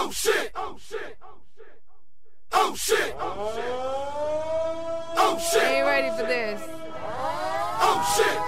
Oh shit! Oh shit! Oh shit! Oh shit! Oh shit! Ain't ready for this. Oh shit!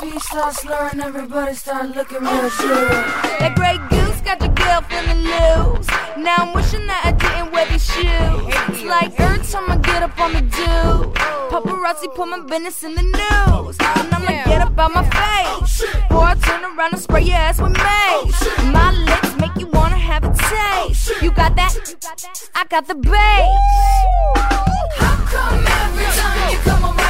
Feet start slurring, everybody start looking real good. That Grey Goose got your girl feeling loose. Now I'm wishing that I didn't wear these shoes. It's like every time I get up on the do. Paparazzi put my business in the news. And I'ma get up out my face. Before I turn around and spray your ass with mace. My lips make you wanna have a taste. You got that? I got the bass. How come every time you come around